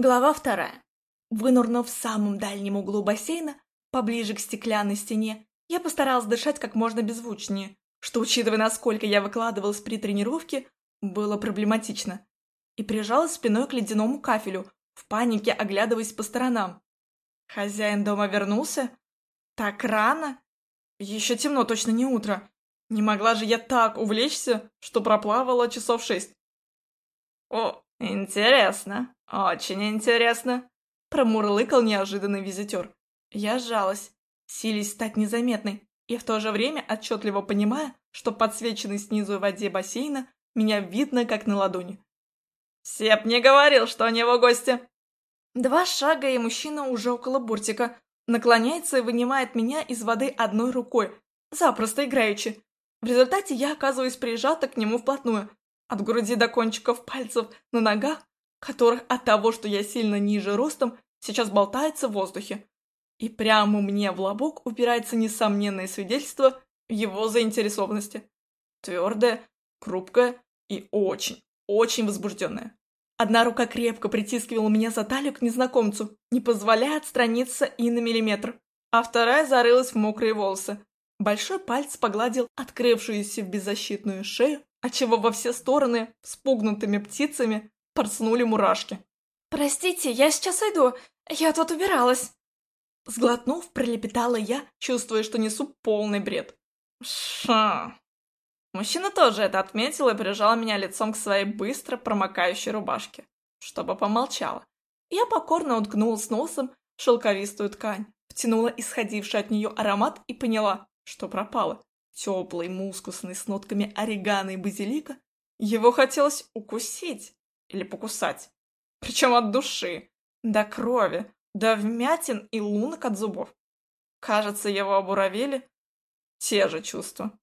Глава вторая. Вынурнув в самом дальнем углу бассейна, поближе к стеклянной стене, я постаралась дышать как можно беззвучнее, что, учитывая, насколько я выкладывалась при тренировке, было проблематично, и прижалась спиной к ледяному кафелю, в панике оглядываясь по сторонам. Хозяин дома вернулся? Так рано? Еще темно, точно не утро. Не могла же я так увлечься, что проплавала часов шесть. О, интересно. «Очень интересно», — промурлыкал неожиданный визитер. Я сжалась, сились стать незаметной, и в то же время отчетливо понимая, что подсвеченный снизу в воде бассейна меня видно как на ладони. «Сеп не говорил, что у него гости!» Два шага, и мужчина уже около бортика, наклоняется и вынимает меня из воды одной рукой, запросто играючи. В результате я оказываюсь прижата к нему вплотную, от груди до кончиков пальцев на ногах которых от того, что я сильно ниже ростом, сейчас болтается в воздухе. И прямо мне в лобок упирается несомненное свидетельство его заинтересованности. Твердое, хрупкое и очень, очень возбужденное. Одна рука крепко притискивала меня за талию к незнакомцу, не позволяя отстраниться и на миллиметр, а вторая зарылась в мокрые волосы. Большой палец погладил открывшуюся в беззащитную шею, отчего во все стороны, спугнутыми птицами, порснули мурашки. «Простите, я сейчас иду, я тут убиралась!» Сглотнув, пролепетала я, чувствуя, что несу полный бред. «Ша!» Мужчина тоже это отметил и прижал меня лицом к своей быстро промокающей рубашке, чтобы помолчала. Я покорно уткнулась носом в шелковистую ткань, втянула исходивший от нее аромат и поняла, что пропало. Теплый, мускусный, с нотками орегано и базилика. Его хотелось укусить или покусать. Причем от души, до крови, до вмятин и лунок от зубов. Кажется, его обуровели те же чувства.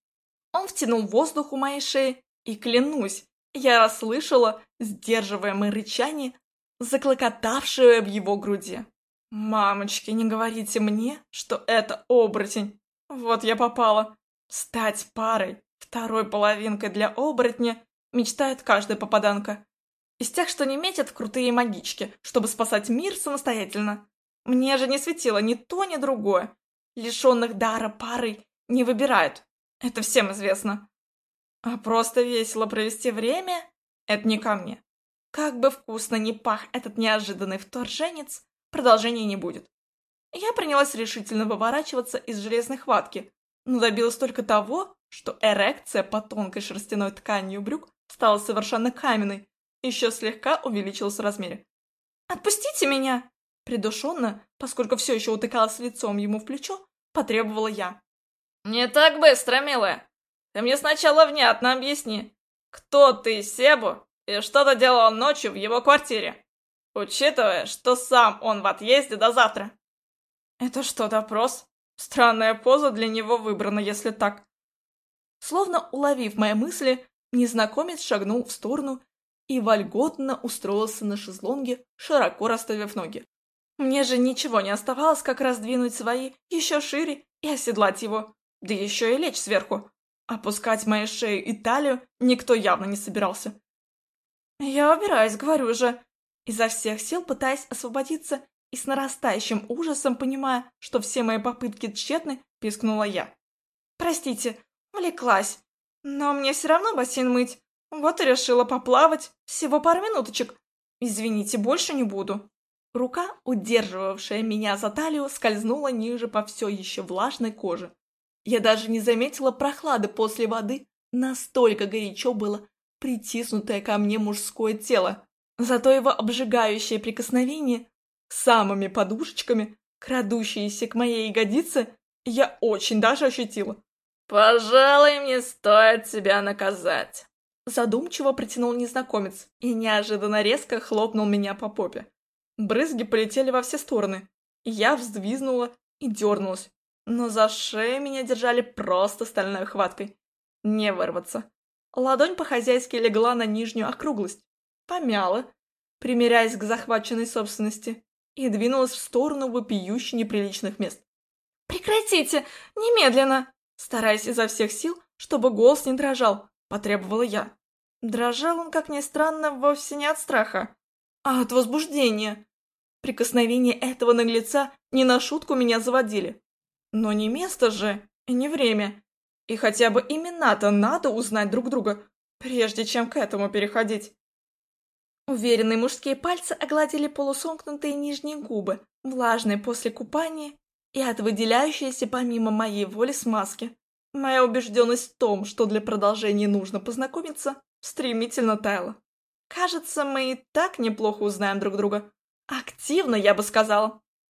Он втянул воздух у моей шеи, и, клянусь, я расслышала сдерживаемое рычание, заклокотавшее в его груди. «Мамочки, не говорите мне, что это оборотень! Вот я попала! Стать парой, второй половинкой для оборотня мечтает каждая попаданка. Из тех, что не метят крутые магички, чтобы спасать мир самостоятельно. Мне же не светило ни то, ни другое. Лишенных дара пары не выбирают. Это всем известно. А просто весело провести время — это не ко мне. Как бы вкусно ни пах этот неожиданный вторженец, продолжения не будет. Я принялась решительно выворачиваться из железной хватки, но добилась только того, что эрекция по тонкой шерстяной тканью брюк стала совершенно каменной, еще слегка увеличилась в размере. «Отпустите меня!» Придушенно, поскольку все еще утыкалась лицом ему в плечо, потребовала я. «Не так быстро, милая. Ты мне сначала внятно объясни, кто ты Себу и что ты делал ночью в его квартире, учитывая, что сам он в отъезде до завтра». «Это что, допрос? Странная поза для него выбрана, если так». Словно уловив мои мысли, незнакомец шагнул в сторону и вольготно устроился на шезлонге, широко расставив ноги. Мне же ничего не оставалось, как раздвинуть свои еще шире и оседлать его, да еще и лечь сверху. Опускать мою шею и талию никто явно не собирался. Я убираюсь, говорю же, изо всех сил пытаясь освободиться и с нарастающим ужасом понимая, что все мои попытки тщетны, пискнула я. Простите, увлеклась, но мне все равно бассейн мыть, вот и решила поплавать. Всего пару минуточек. Извините, больше не буду. Рука, удерживавшая меня за талию, скользнула ниже по все еще влажной коже. Я даже не заметила прохлады после воды, настолько горячо было притиснутое ко мне мужское тело. Зато его обжигающее прикосновение самыми подушечками, крадущиеся к моей ягодице, я очень даже ощутила. «Пожалуй, мне стоит тебя наказать», Задумчиво протянул незнакомец и неожиданно резко хлопнул меня по попе. Брызги полетели во все стороны. Я вздвизнула и дернулась, но за шею меня держали просто стальной хваткой. Не вырваться. Ладонь по-хозяйски легла на нижнюю округлость, помяла, примиряясь к захваченной собственности, и двинулась в сторону вопиюще неприличных мест. «Прекратите! Немедленно!» Стараясь изо всех сил, чтобы голос не дрожал, потребовала я. Дрожал он, как ни странно, вовсе не от страха. а от возбуждения. Прикосновения этого наглеца не на шутку меня заводили. Но не место же, и не время. И хотя бы имена-то надо узнать друг друга, прежде чем к этому переходить. Уверенные мужские пальцы огладили полусомкнутые нижние губы, влажные после купания и от выделяющейся помимо моей воли смазки. Моя убежденность в том, что для продолжения нужно познакомиться, стремительно таяла. Кажется, мы и так неплохо узнаем друг друга. Активно, я бы сказала.